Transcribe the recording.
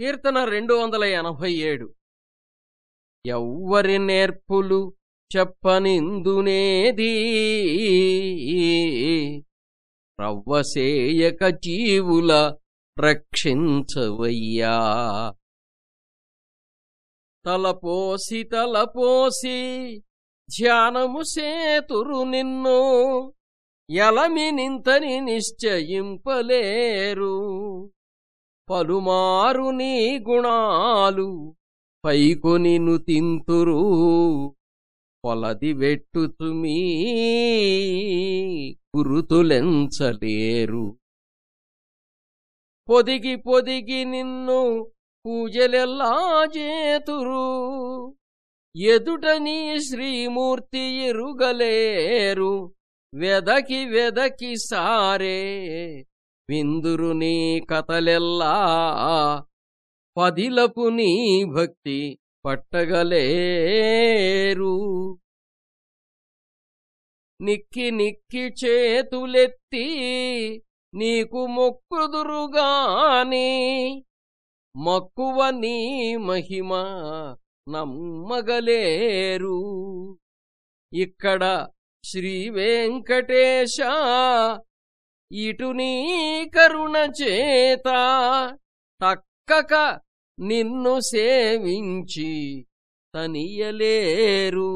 కీర్తన రెండు వందల ఎనభై ఏడు. ఎవ్వరి నేర్పులు చెప్పనిందునేది? రవ్వసేయక జీవుల రక్షించవయ్యా. తలపోసి తలపోసి ధ్యానము సేతురు నిన్ను ఎలమినింతని నిశ్చయింపలేరు. పలుమారు నీ గుణాలు పైకొని నుతింతురు పొలది వెట్టుతుమీ గురుతులెంచలేరు. పొదిగి పొదిగి నిన్ను పూజలెల్లా చేతురు. ఎదుట నీ శ్రీమూర్తి ఎరుగలేరు. వెదకి వెదకి సారే విందురు నీ కథలెల్లా పదిలపు నీ భక్తి పట్టగలేరు. నిక్కి నిక్కి చేతులెత్తి నీకు మొక్కుదురుగాని మక్కువ నీ మహిమ నమ్మగలేరు. ఇక్కడ శ్రీ వెంకటేశ ఇటు నీ కరుణ చేత తక్కక నిన్ను సేవించి తనియలేరు.